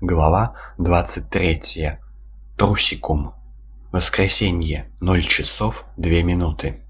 Глава двадцать третья. Трусикум. Воскресенье. Ноль часов две минуты.